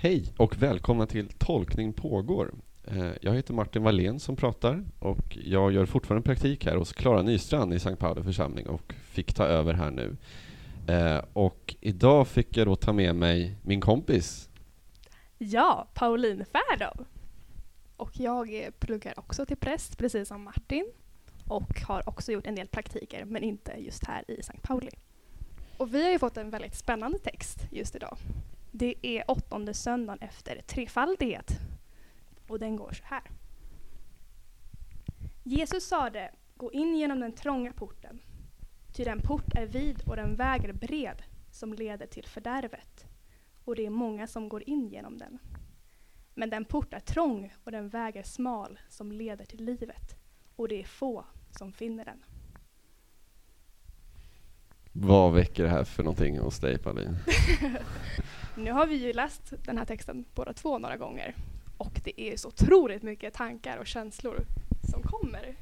Hej och välkomna till Tolkning pågår. Eh, jag heter Martin Wallén som pratar och jag gör fortfarande praktik här hos Klara Nystrand i Sankt Pauli församling och fick ta över här nu. Eh, och idag fick jag då ta med mig min kompis. Ja, Pauline Färdow. Och jag pluggar också till präst, precis som Martin. Och har också gjort en del praktiker, men inte just här i Sankt Pauli. Och vi har ju fått en väldigt spännande text just idag. Det är åttonde söndagen efter trefaldighet. Och den går så här. Jesus sade, gå in genom den trånga porten. Ty den port är vid och den väg är bred som leder till fördärvet. Och det är många som går in genom den. Men den port är trång och den väg är smal som leder till livet. Och det är få som finner den. Vad väcker det här för någonting hos dig Pauline? Nu har vi ju läst den här texten båda två några gånger. Och det är så otroligt mycket tankar och känslor som kommer.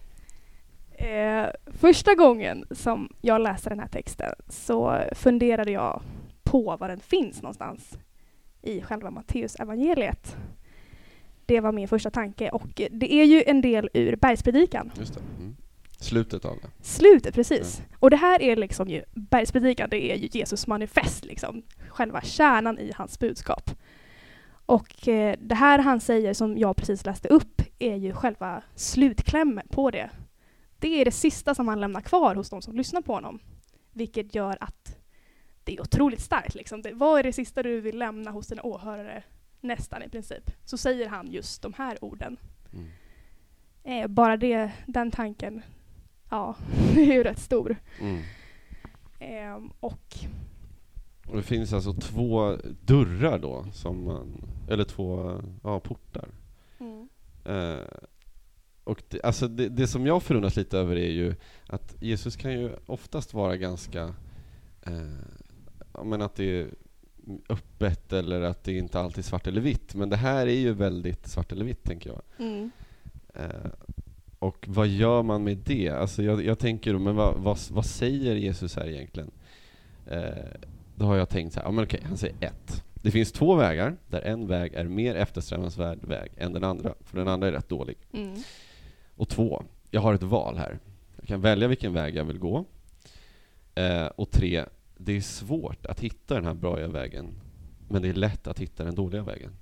Eh, första gången som jag läste den här texten så funderade jag på var den finns någonstans i själva Matteus evangeliet. Det var min första tanke och det är ju en del ur Bergspredikan. Just det. Mm. Slutet av det. Slutet, precis. Och det här är liksom ju, Bergspredikan, det är ju Jesus manifest, liksom. Själva kärnan i hans budskap. Och eh, det här han säger, som jag precis läste upp, är ju själva slutklämmen på det. Det är det sista som han lämnar kvar hos de som lyssnar på honom. Vilket gör att det är otroligt starkt. Liksom. Det, vad är det sista du vill lämna hos dina åhörare? Nästan i princip. Så säger han just de här orden. Mm. Eh, bara det, den tanken, ja, det är ju rätt stor. Mm. Ehm, och Och det finns alltså två dörrar då, som man, eller två ja, portar. Eh, och det, alltså det, det som jag förundras lite över är ju att Jesus kan ju oftast vara ganska, eh, men att det är öppet eller att det inte alltid är svart eller vitt. Men det här är ju väldigt svart eller vitt, tänker jag. mm, Eh, och vad gör man med det? Alltså jag, jag tänker då, men vad, vad, vad säger Jesus här egentligen? Eh, då har jag tänkt så här, ja men okej, han säger ett. Det finns två vägar, där en väg är mer eftersträvansvärd väg än den andra, för den andra är rätt dålig. mm, Och två, jag har ett val här. Jag kan välja vilken väg jag vill gå. Eh, och tre, det är svårt att hitta den här bra vägen, men det är lätt att hitta den dåliga vägen.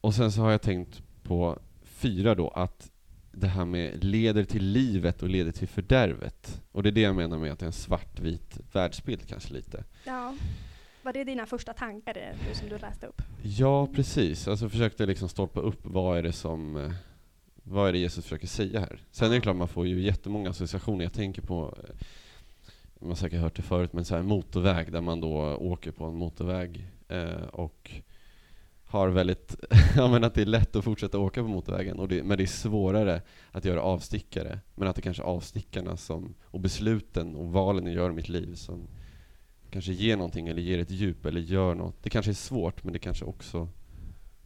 Och sen så har jag tänkt på fyra då, att det här med leder till livet och leder till fördärvet. Och det är det jag menar med att det är en svartvit världsbild kanske lite. ja. Var det dina första tankar det, du, som du läste upp? Ja, precis. Alltså försökte liksom stolpa upp vad är det som eh, vad är det Jesus försöker säga här? Sen är det klart man får ju jättemånga associationer. Jag tänker på, eh, man har säkert hört det förut, men så här motorväg där man då åker på en motorväg eh, och har väldigt, ja men att det är lätt att fortsätta åka på motorvägen, och det, men det är svårare att göra avstickare. Men att det kanske är avstickarna som, och besluten och valen jag gör i mitt liv som kanske ger någonting eller ger ett djup eller gör något. Det kanske är svårt, men det kanske också,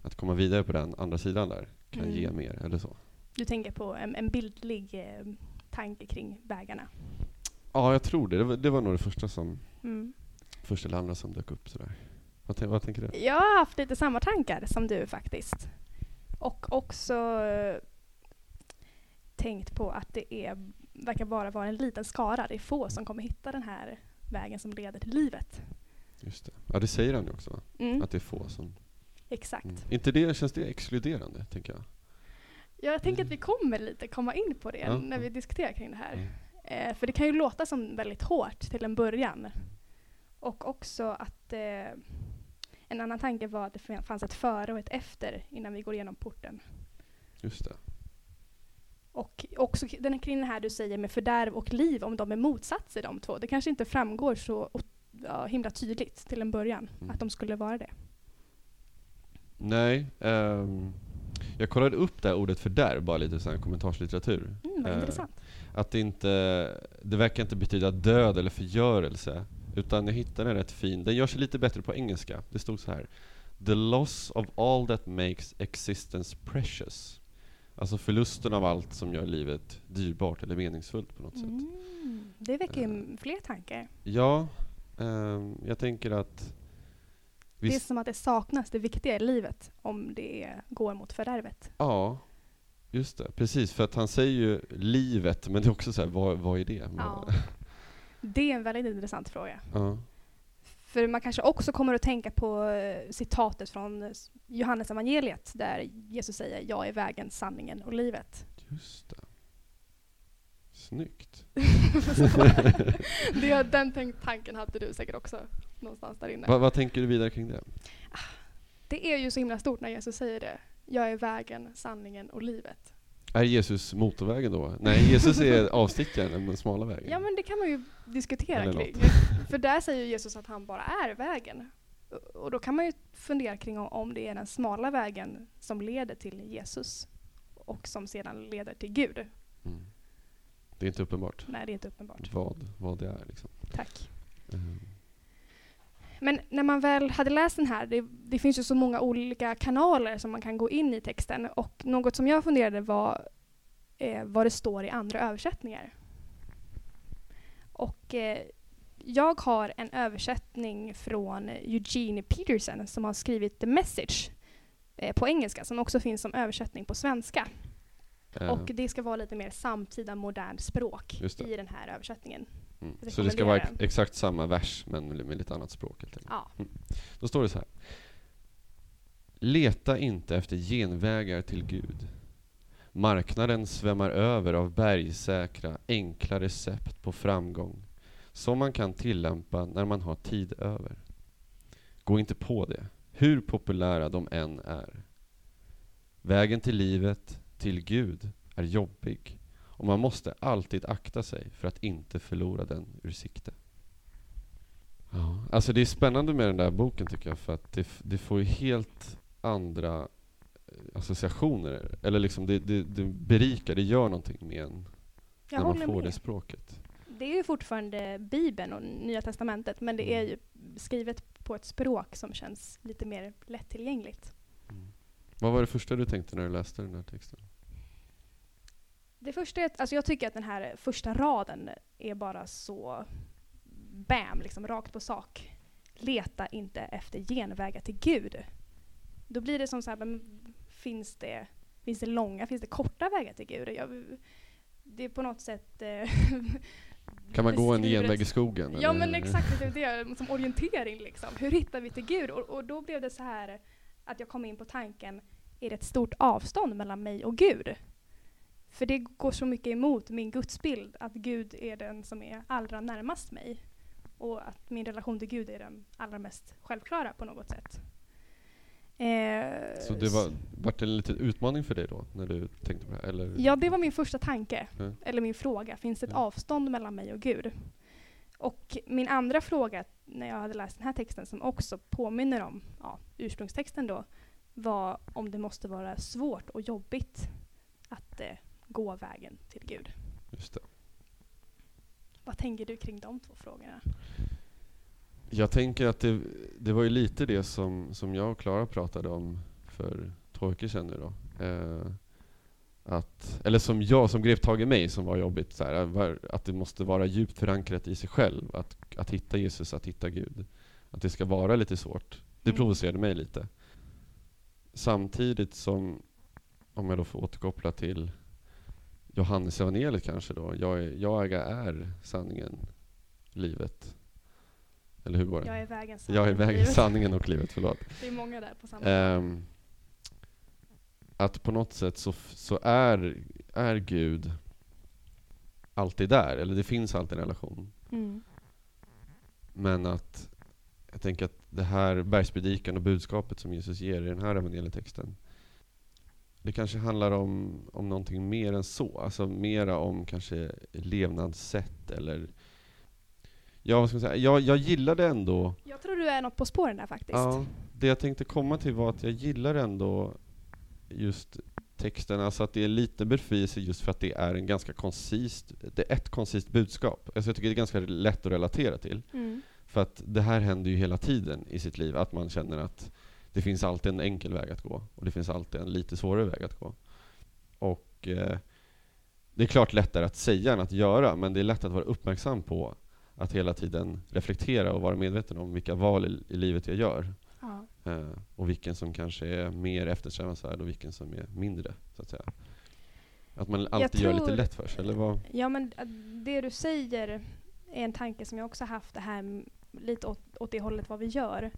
att komma vidare på den andra sidan där, kan Mm. ge mer eller så. Du tänker på en, en bildlig eh, tanke kring vägarna. Ja, jag tror det. Det var, det var nog det första som, Mm. första eller andra som dök upp sådär. Vad, vad tänker du? Jag har haft lite samma tankar som du faktiskt. Och också eh, tänkt på att det är, verkar bara vara en liten skara, det är få som kommer hitta den här vägen som leder till livet. Just det. Ja, det säger han ju också? Mm, att det är få som... exakt. Mm. Inte det, känns det exkluderande, tänker jag? Jag tänker att vi kommer lite komma in på det Ja. när vi diskuterar kring det här. Mm. Eh, för det kan ju låta som väldigt hårt till en början. Och också att eh, en annan tanke var att det fan- fanns ett före och ett efter innan vi går igenom porten. Just det. Och också den, kring det här du säger med fördärv och liv, om de är motsatser de två. Det kanske inte framgår så ja, himla tydligt till en början Mm. att de skulle vara det. Nej, ehm, jag kollade upp det här ordet fördärv, bara lite sån här kommentarslitteratur. Mm, vad Eh, intressant. Att det inte, det verkar inte betyda död eller förgörelse, utan jag hittade den rätt fin. Den gör sig lite bättre på engelska. Det stod så här. The loss of all that makes existence precious. Alltså förlusten av allt som gör livet dyrbart eller meningsfullt på något sätt. Mm, det väcker ju Eh. fler tankar. Ja, ehm, jag tänker att Det är som att det saknas det viktiga i livet om det går mot fördärvet. ja, just det. Precis, för att han säger ju livet, men det är också så här, vad, vad är det? Ja. Det är en väldigt intressant fråga. ja. För man kanske också kommer att tänka på eh, citatet från eh, Johannes evangeliet där Jesus säger jag är vägen, sanningen och livet. Just det. Snyggt. det, den tanken hade du säkert också någonstans där inne. Va, vad tänker du vidare kring det? Det är ju så himla stort när Jesus säger det. Jag är vägen, sanningen och livet. Är Jesus motorvägen då? Nej, Jesus är avstickaren, den smala vägen. Ja men det kan man ju diskutera kring. För där säger Jesus att han bara är vägen. Och då kan man ju fundera kring om- det är den smala vägen som leder till Jesus och som sedan leder till Gud. Mm. Det är inte uppenbart Nej, det är inte uppenbart. vad, vad det är. Liksom. Tack. Ehm, Men när man väl hade läst den här, det, det finns ju så många olika kanaler som man kan gå in i texten och något som jag funderade var eh, vad det står i andra översättningar. Och eh, jag har en översättning från Eugene Peterson som har skrivit The Message eh, på engelska som också finns som översättning på svenska. Och det ska vara lite mer samtida modernt språk i den här översättningen. Mm. Så det ska vara ex- den. exakt samma vers, men med lite annat språk helt enkelt. Ja. Då står det så här. Leta inte efter genvägar till Gud. Marknaden svämmar över av bergsäkra, enkla recept på framgång som man kan tillämpa när man har tid över. Gå inte på det, hur populära de än är. Vägen till livet, till Gud, är jobbig och man måste alltid akta sig för att inte förlora den ur sikte. Ja, alltså det är spännande med den där boken tycker jag för att det, det får ju helt andra eh, associationer. Eller liksom det, det, det berikar, det gör någonting med en Jag när man får med. det språket. Det är ju fortfarande Bibeln och Nya Testamentet men det är Mm. ju skrivet på ett språk som känns lite mer lättillgängligt. Vad var det första du tänkte när du läste den här texten? Det första är att, alltså jag tycker att den här första raden är bara så bam, liksom rakt på sak. Leta inte efter genvägar till Gud. Då blir det som så här, men finns det, finns det långa, finns det korta vägar till Gud? Jag, det är på något sätt eh, Kan man gå en genväg i skogen? Ja eller? men exakt, det är det som orientering liksom. Hur hittar vi till Gud? Och, och då blev det så här att jag kom in på tanken, är det ett stort avstånd mellan mig och Gud? För det går så mycket emot min gudsbild, att Gud är den som är allra närmast mig. Och att min relation till Gud är den allra mest självklara på något sätt. Eh, Så det var, vart det en liten utmaning för dig då, när du tänkte på det här? Eller? Ja, det var min första tanke. Ja. Eller min fråga. Finns det ett Ja. avstånd mellan mig och Gud? Och min andra fråga, när jag hade läst den här texten, som också påminner om ja, ursprungstexten då, var om det måste vara svårt och jobbigt att eh, gå vägen till Gud. Just det. Vad tänker du kring de två frågorna? Jag tänker att det, det var ju lite det som, som jag och Klara pratade om för två veckor sedan nu då. Eh, att, eller som jag, som grep tag i mig som var jobbigt, så här, att det måste vara djupt förankrat i sig själv. Att, att hitta Jesus, att hitta Gud. Att det ska vara lite svårt. Det Mm. provocerade mig lite. Samtidigt som, om jag då får återkoppla till Johannes evangeliet kanske då. Jag, är, jag är sanningen, livet. Eller hur går det? Jag är vägen, Jag är vägen, sanningen och livet, förlåt. Det är många där på samma Ehm, att på något sätt så, så är, är Gud alltid där, eller det finns alltid en relation. mm. Men att jag tänker att det här bergspredikan och budskapet som Jesus ger i den här evangelietexten det kanske handlar om, om någonting mer än så. Alltså mera om kanske levnadssätt eller Ja, vad ska man säga? Jag, jag gillade ändå Jag tror du är något på spåren där faktiskt. Ja, det jag tänkte komma till var att jag gillar ändå just texten, alltså att det är lite befrielse just för att det är en ganska koncist, det är ett koncist budskap. Alltså jag tycker det är ganska lätt att relatera till. Mm. För att det här händer ju hela tiden i sitt liv, att man känner att det finns alltid en enkel väg att gå och det finns alltid en lite svårare väg att gå. Och eh, det är klart lättare att säga än att göra, men det är lätt att vara uppmärksam på att hela tiden reflektera och vara medveten om vilka val i, i livet jag gör. Ja. Eh, och vilken som kanske är mer eftersträvansvärd och vilken som är mindre, så att säga. Att man alltid gör lite tror- lätt för sig, eller vad? Ja, men äh, det du säger är en tanke som jag också haft det här lite åt, åt det hållet vad vi gör.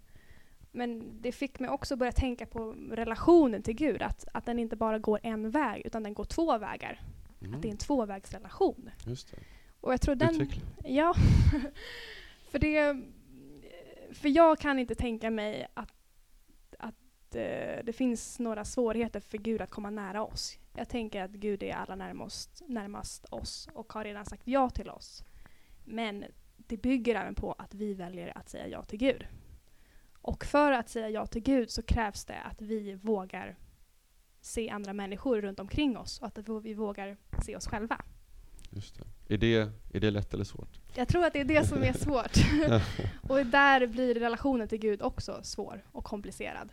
Men det fick mig också börja tänka på relationen till Gud, att, att den inte bara går en väg utan den går två vägar. Mm, Att det är en tvåvägsrelation. just det. Och jag tror den... Ja, för det... För jag kan inte tänka mig att, att eh, det finns några svårigheter för Gud att komma nära oss. Jag tänker att Gud är allra närmast, närmast oss och har redan sagt ja till oss. Men det bygger även på att vi väljer att säga ja till Gud. Och för att säga ja till Gud så krävs det att vi vågar se andra människor runt omkring oss och att vi vågar se oss själva. Just det. Är, det. är det lätt eller svårt? Jag tror att det är det som är svårt. och där blir relationen till Gud också svår och komplicerad.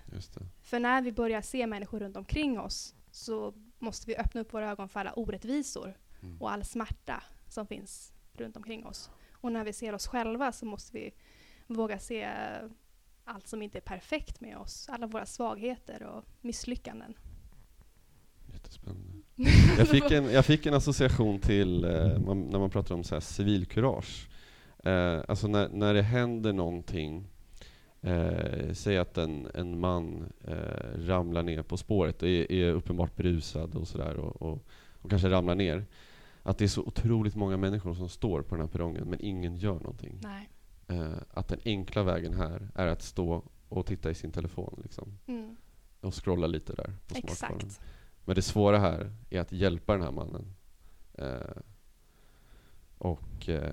För när vi börjar se människor runt omkring oss så måste vi öppna upp våra ögon för alla orättvisor Mm. och all smärta som finns runt omkring oss. Och när vi ser oss själva så måste vi våga se allt som inte är perfekt med oss, alla våra svagheter och misslyckanden. Jättespännande. Jag fick en, jag fick en association till eh, man, när man pratar om så här civilkurage. Eh, alltså när, när det händer någonting, eh, säg att en, en man eh, ramlar ner på spåret och är, är uppenbart berusad och sådär och, och, och kanske ramlar ner. Att det är så otroligt många människor som står på den här perrongen men ingen gör någonting. Nej. Eh, att den enkla vägen här är att stå och titta i sin telefon liksom, Mm, och scrolla lite där på smartphonen. exakt. Men det svåra här är att hjälpa den här mannen. Eh, och eh,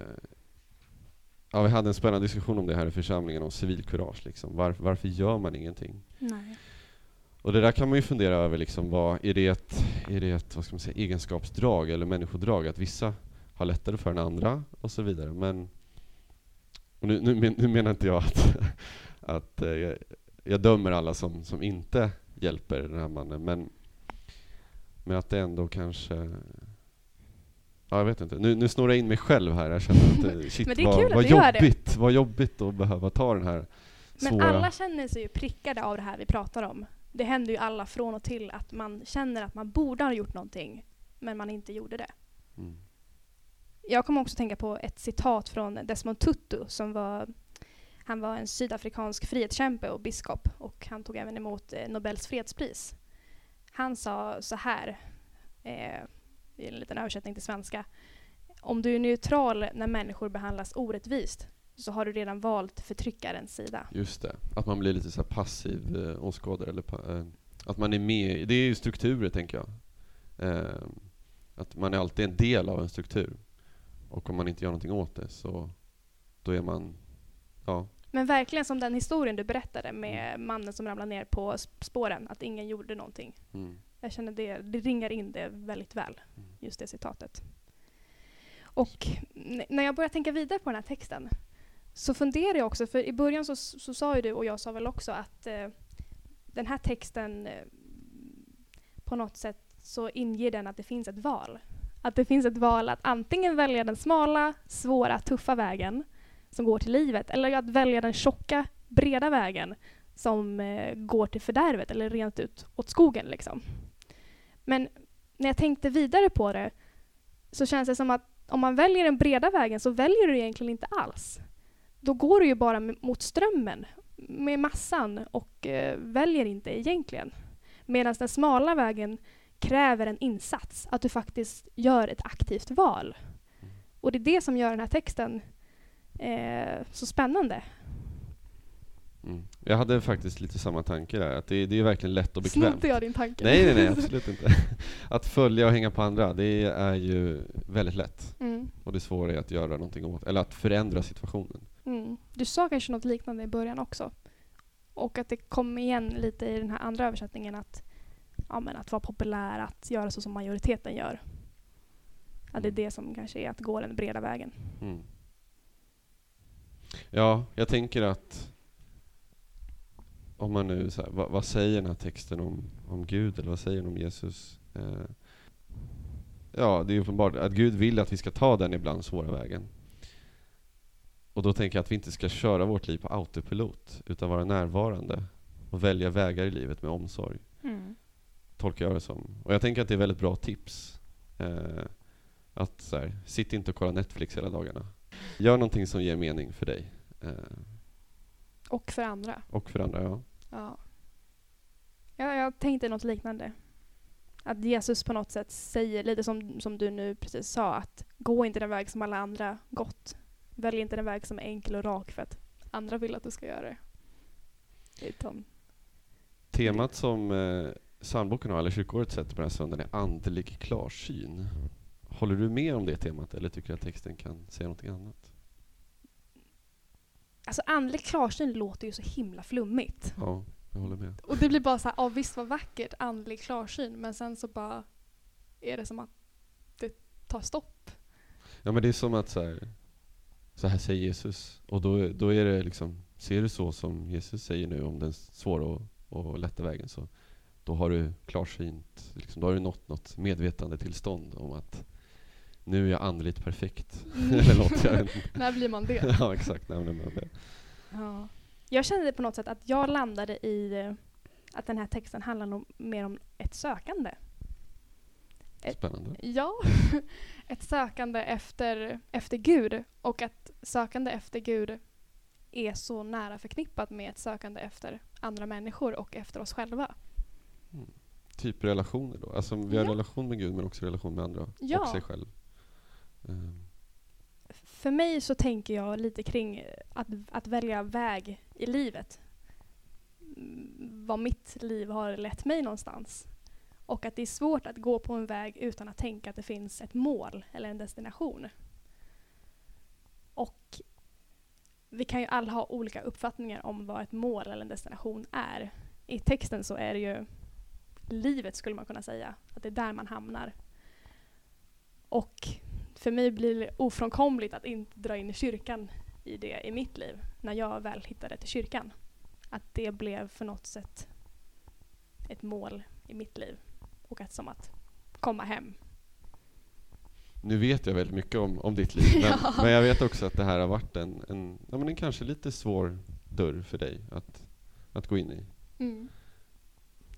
ja, Vi hade en spännande diskussion om det här i församlingen, om civilkurage. Liksom. Var, varför gör man ingenting? Nej. Och det där kan man ju fundera över. Liksom, vad, är det ett, är det ett vad ska man säga, egenskapsdrag eller människodrag? Att vissa har lättare för än andra och så vidare. Men och nu, nu, men- nu menar inte jag att, att eh, jag, jag dömer alla som, som inte hjälper den här mannen. Men, men att det ändå kanske... Ja, jag vet inte. Nu, nu snurrar jag in mig själv här. Jag känner att eh, shit, Men vad, vad jobbigt, vad jobbigt att behöva ta den här Men svåra... alla känner sig ju prickade av det här vi pratar om. Det händer ju alla från och till att man känner att man borde ha gjort någonting, men man inte gjorde det. Mm. Jag kommer också tänka på ett citat från Desmond Tutu som var han var en sydafrikansk frihetskämpe och biskop och han tog även emot eh, Nobels fredspris. Han sa så här, eh, i en liten översättning till svenska. Om du är neutral när människor behandlas orättvist så har du redan valt förtryckarens sida. Just det, att man blir lite så här passiv eh, åskådare. Eller pa, eh, att man är med, det är ju strukturer tänker jag. Eh, att man är alltid en del av en struktur. Och om man inte gör någonting åt det så då är man, ja, Men verkligen som den historien du berättade med mannen som ramlade ner på sp- spåren, att ingen gjorde någonting. mm, Jag känner det, det ringar in det väldigt väl, Mm. just det citatet. Och när jag börjar tänka vidare på den här texten så funderar jag också, för i början så, så sa ju du och jag sa väl också att eh, den här texten eh, på något sätt så inger den att det finns ett val. Att det finns ett val att antingen välja den smala, svåra, tuffa vägen som går till livet eller att välja den tjocka, breda vägen som eh, går till fördärvet eller rent ut åt skogen. Liksom. Men när jag tänkte vidare på det så känns det som att om man väljer den breda vägen så väljer du egentligen inte alls. Då går du ju bara mot strömmen med massan och eh, väljer inte egentligen. Medan den smala vägen kräver en insats, att du faktiskt gör ett aktivt val. Och det är det som gör den här texten eh, så spännande. mm. Jag hade faktiskt lite samma tanke där, att det, det är verkligen lätt och bekvämt. Snodde jag din tanke? Nej, nej, nej, absolut inte. Att följa och hänga på andra, det är ju väldigt lätt. Mm. Och det svåra är att göra någonting åt, eller att förändra situationen. Mm. Du sa kanske något liknande i början också. Och att det kom igen lite i den här andra översättningen att, ja, men att vara populär, att göra så som majoriteten gör. Att det är Mm. det som kanske är att gå den breda vägen. Mm. Ja, jag tänker att om man nu, här, vad, vad säger den här texten om, om Gud, eller vad säger den om Jesus? Eh, ja, det är uppenbart att Gud vill att vi ska ta den ibland svåra vägen. och då tänker jag att vi inte ska köra vårt liv på autopilot, utan vara närvarande och välja vägar i livet med omsorg. Mm. Tolkar jag det som. Och jag tänker att det är väldigt bra tips. Eh, att så här, sitt inte och kolla Netflix hela dagarna. Gör någonting som ger mening för dig. Eh, Och för andra. och för andra, ja. Ja. ja. Jag tänkte något liknande. Att Jesus på något sätt säger, lite som, som du nu precis sa, att gå inte den väg som alla andra gått. Välj inte den väg som är enkel och rak för att andra vill att du ska göra det. Utan, Temat som eh, psalmboken har, eller kyrkåret sätter på den här söndagen, är andlig klarsyn. Håller du med om det temat, eller tycker du att texten kan säga någonting annat? alltså andlig klarsyn låter ju så himla flummigt. Ja, jag håller med. Och det blir bara så här, ja visst vad vackert, andlig klarsyn, men sen så bara är det som att det tar stopp. Ja men det är som att så här, så här säger Jesus, och då, då är det liksom, ser du så som Jesus säger nu om den svåra och, och lätta vägen, så då har du klarsynt, liksom, då har du nått något medvetandetillstånd om att nu är jag andligt perfekt. Eller något, jag vet inte. När blir man det? Ja exakt, nej, men det. Ja. Jag kände på något sätt att jag landade i eh, att den här texten handlar nog mer om ett sökande. Ett- Spännande. Ja, ett sökande efter, efter Gud och att sökande efter Gud är så nära förknippat med ett sökande efter andra människor och efter oss själva. Typ relationer då, alltså vi har Ja. relation med Gud men också relation med andra Ja. och sig själv. Ehm, För mig så tänker jag lite kring att, att välja väg i livet. Mm, Vad mitt liv har lett mig någonstans. Och att det är svårt att gå på en väg utan att tänka att det finns ett mål eller en destination. Och vi kan ju alla ha olika uppfattningar om vad ett mål eller en destination är. I texten så är det ju livet skulle man kunna säga, att det är där man hamnar. Och för mig blir det ofrånkomligt att inte dra in kyrkan i det i mitt liv, när jag väl hittade till kyrkan. Att det blev för något sätt ett mål i mitt liv. Och att som att komma hem. Nu vet jag väldigt mycket om, om ditt liv, men, Ja. men jag vet också att det här har varit en, en, ja, men en kanske lite svår dörr för dig att, att gå in i.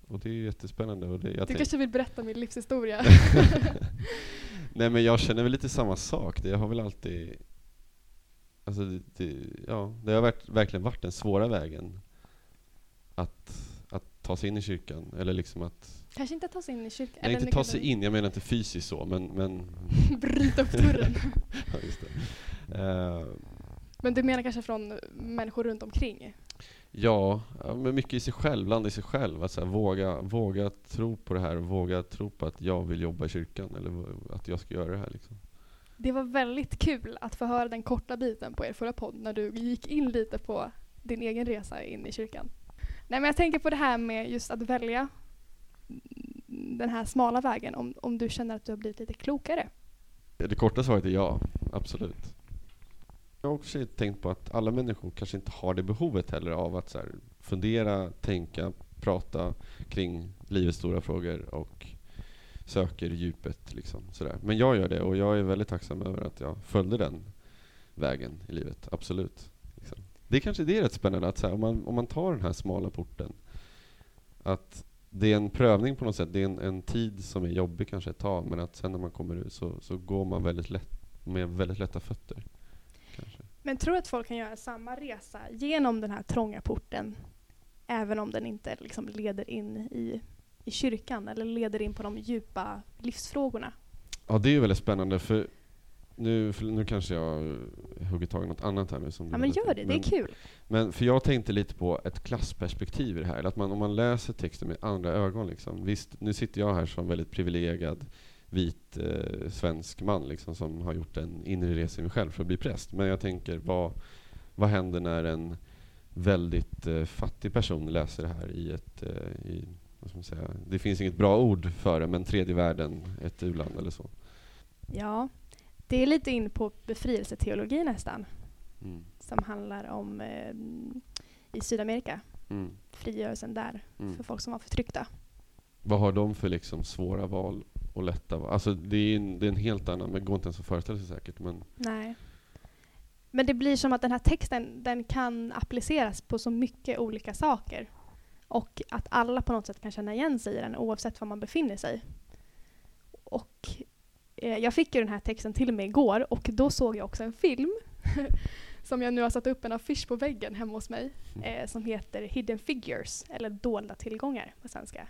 Och det är jättespännande. Och det, jag Du tänk- kanske vill berätta min livshistoria? Nej men jag känner väl lite samma sak. Det har väl alltid... Alltså det, det, ja, det har varit, verkligen varit den svåra vägen. Att, att ta sig in i kyrkan. Eller liksom att... kanske inte ta sig in i kyrkan? Nej, inte ta sig in, jag menar inte fysiskt så, men... men Bryta upp dörren. ja, just det. Eh, Men du menar kanske från människor runt omkring? Ja, men mycket i sig själv, landa i sig själv. Att så här, våga, våga tro på det här och våga tro på att jag vill jobba i kyrkan eller att jag ska göra det här. Liksom. Det var väldigt kul att få höra den korta biten på er förra podd när du gick in lite på din egen resa in i kyrkan. Nej men jag tänker på det här med just att välja den här smala vägen om, om du känner att du har blivit lite klokare. Det korta svaret är ja, absolut. Jag har också tänkt på att alla människor kanske inte har det behovet heller av att så här, fundera, tänka, prata kring livets stora frågor och söker djupet. Liksom, sådär. Men jag gör det och jag är väldigt tacksam över att jag följde den vägen i livet, absolut. Liksom. Det är kanske det är rätt spännande, att så här, om, man, om man tar den här smala porten, att det är en prövning på något sätt, det är en, en tid som är jobbig kanske ett tag, men att sen när man kommer ut så, så går man väldigt lätt, med väldigt lätta fötter. Men tror du att folk kan göra samma resa genom den här trånga porten även om den inte liksom leder in i, i kyrkan eller leder in på de djupa livsfrågorna? Ja, det är ju väldigt spännande, för nu, för nu kanske jag hugger tag i något annat här nu som Ja men gör det, det är Men- kul. Men för jag tänkte lite på ett klassperspektiv i det här. eller Att man, om man läser texten med andra ögon. Liksom. Visst, nu sitter jag här som väldigt privilegierad vit eh, svensk man liksom, som har gjort en inre resa i mig själv för att bli präst. Men jag tänker, vad, vad händer när en väldigt eh, fattig person läser det här i ett... Eh, i, vad ska man säga, det finns inget bra ord för det, men tredje världen, ett u-land eller så. Ja, det är lite in på befrielseteologi nästan. Mm. Som handlar om eh, i Sydamerika, Mm. frigörelsen där Mm. för folk som var förtryckta. Vad har de för liksom svåra val och lätta? Alltså det är, en, det är en helt annan, men går inte ens att föreställa sig säkert. Men Nej. Men det blir som att den här texten den kan appliceras på så mycket olika saker. Och att alla på något sätt kan känna igen sig i den oavsett var man befinner sig. Och eh, jag fick ju den här texten till mig igår och då såg jag också en film som jag nu har satt upp en affisch på väggen hemma hos mig eh, som heter Hidden Figures eller Dolda tillgångar på svenska.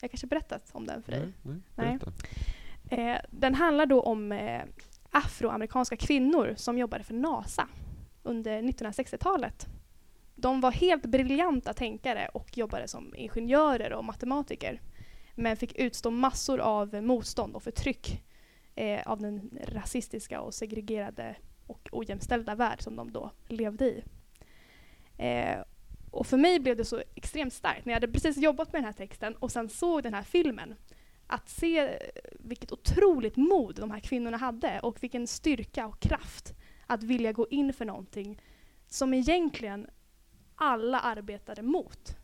Jag kanske berättat om den för dig? Nej, nej, berätta. Eh, den handlar då om eh, afroamerikanska kvinnor som jobbade för NASA under 1960-talet. De var helt briljanta tänkare och jobbade som ingenjörer och matematiker men fick utstå massor av motstånd och förtryck eh, av den rasistiska och segregerade och ojämställda värld som de då levde i. Eh, och för mig blev det så extremt starkt när jag hade precis jobbat med den här texten och sen såg den här filmen. Att se eh, vilket otroligt mod de här kvinnorna hade och vilken styrka och kraft att vilja gå in för någonting som egentligen alla arbetade mot.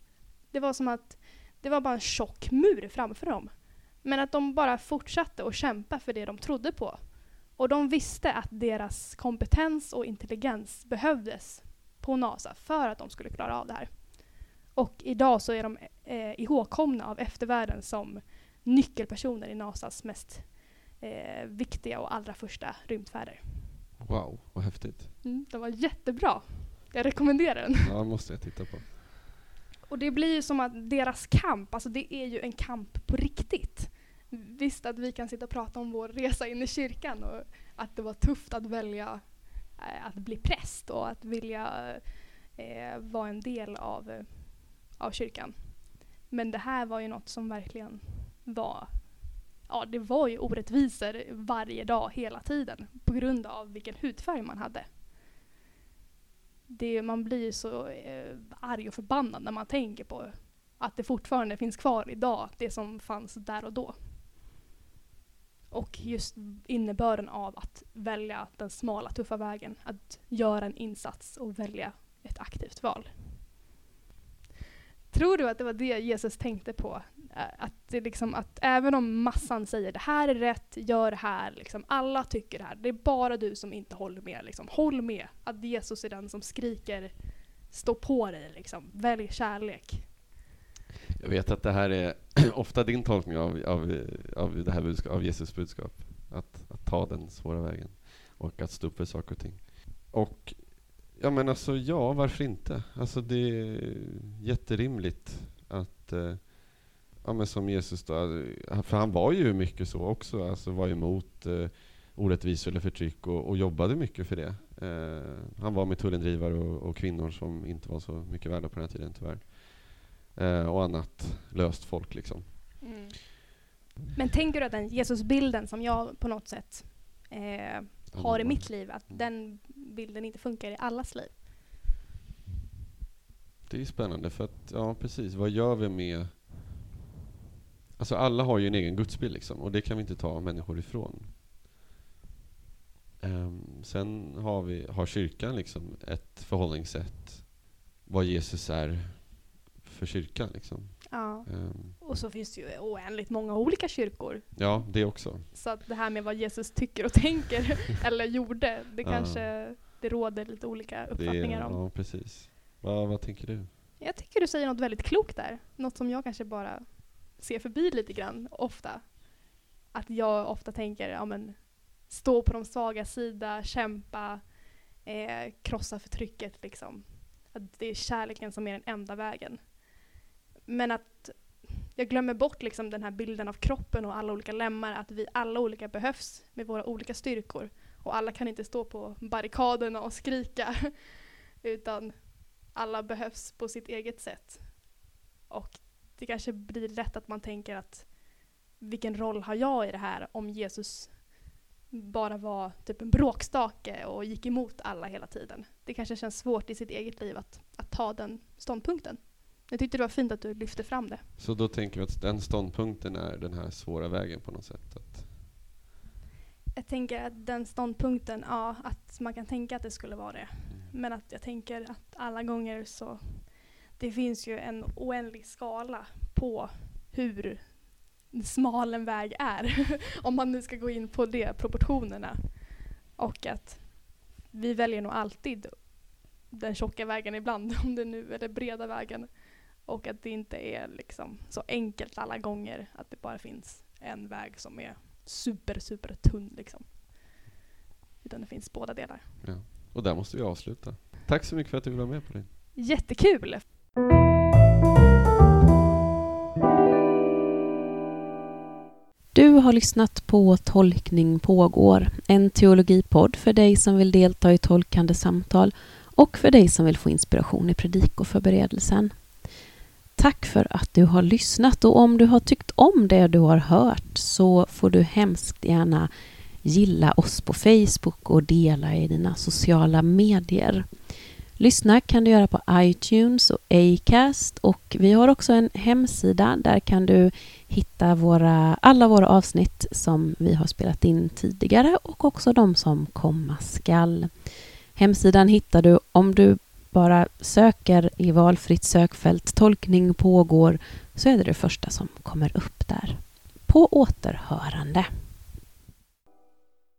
Det var som att det var bara en tjock mur framför dem. Men att de bara fortsatte att kämpa för det de trodde på. Och de visste att deras kompetens och intelligens behövdes på NASA för att de skulle klara av det här. Och idag så är de eh, ihågkomna av eftervärlden som nyckelpersoner i NASAs mest eh, viktiga och allra första rymdfärder. Wow, vad häftigt. Mm, de var jättebra. Jag rekommenderar den. Ja, måste jag titta på. Och det blir ju som att deras kamp, alltså det är ju en kamp på riktigt. Visst att vi kan sitta och prata om vår resa in i kyrkan och att det var tufft att välja Eh, att bli präst och att vilja eh, vara en del av, eh, av kyrkan. Men det här var ju något som verkligen var Ja, det var ju orättvisor varje dag, hela tiden, på grund av vilken hudfärg man hade. Det, man blir så eh, arg och förbannad när man tänker på att det fortfarande finns kvar idag, det som fanns där och då. Och just innebörden av att välja den smala, tuffa vägen. Att göra en insats och välja ett aktivt val. Tror du att det var det Jesus tänkte på? Eh, att, det liksom, att även om massan säger det här är rätt, gör det här, liksom, alla tycker det här. Det är bara du som inte håller med. Liksom. Håll med att Jesus är den som skriker stå på dig, liksom. välj kärlek. Jag vet att det här är ofta din tolkning av, av, av, det här budskap, av Jesus budskap. Att, att ta den svåra vägen och att stå upp för saker och ting. Och ja, men alltså ja, varför inte? Alltså det är jätterimligt att eh, ja, men som Jesus då, alltså, för han var ju mycket så också, alltså var emot eh, orättvisor eller förtryck och, och jobbade mycket för det. Eh, han var med tullindrivare och, och, kvinnor som inte var så mycket värda på den här tiden tyvärr eh, och annat löst folk. Liksom. Mm. Men tänker du att den Jesusbilden som jag på något sätt eh, har i mitt liv, att den bilden inte funkar i allas liv? Det är spännande för att, ja precis, vad gör vi med Alltså alla har ju en egen gudsbild liksom, och det kan vi inte ta människor ifrån. Um, sen har, vi, har kyrkan liksom ett förhållningssätt vad Jesus är för kyrkan. Liksom. Ja. Um, och så finns det ju oändligt många olika kyrkor. Ja, det också. Så att det här med vad Jesus tycker och tänker, eller gjorde, det kanske det råder lite olika uppfattningar det, om. Ja, precis. Va, vad tänker du? Jag tycker du säger något väldigt klokt där. Något som jag kanske bara ser förbi lite grann ofta. Att jag ofta tänker, ja men, stå på de svaga sida, kämpa, eh, krossa förtrycket liksom. Att det är kärleken som är den enda vägen. Men att jag glömmer bort liksom den här bilden av kroppen och alla olika lemmar, att vi alla olika behövs med våra olika styrkor. Och alla kan inte stå på barrikaderna och skrika, utan alla behövs på sitt eget sätt. Och det kanske blir lätt att man tänker att vilken roll har jag i det här om Jesus bara var typ en bråkstake och gick emot alla hela tiden. Det kanske känns svårt i sitt eget liv att, att ta den ståndpunkten. Jag tyckte det var fint att du lyfte fram det. Så då tänker vi att den ståndpunkten är den här svåra vägen på något sätt? Att jag tänker att den ståndpunkten, ja, att man kan tänka att det skulle vara det. Mm. Men att jag tänker att alla gånger så, det finns ju en oändlig skala på hur smal en väg är. Om man nu ska gå in på de proportionerna. Och att vi väljer nog alltid den tjocka vägen ibland, om det nu är den breda vägen. Och att det inte är liksom så enkelt alla gånger, att det bara finns en väg som är super, super tunn liksom. Utan det finns båda delar. Ja. Och där måste vi avsluta. Tack så mycket för att du ville vara med på det. Jättekul! Du har lyssnat på Tolkning pågår, en teologipodd för dig som vill delta i tolkande samtal och för dig som vill få inspiration i predikoförberedelsen. Tack för att du har lyssnat och om du har tyckt om det du har hört så får du hemskt gärna gilla oss på Facebook och dela i dina sociala medier. Lyssna kan du göra på iTunes och Acast och vi har också en hemsida. Där kan du hitta våra, alla våra avsnitt som vi har spelat in tidigare och också de som komma skall. Hemsidan hittar du om du bara söker i valfritt sökfält tolkning pågår så är det det första som kommer upp där. På återhörande.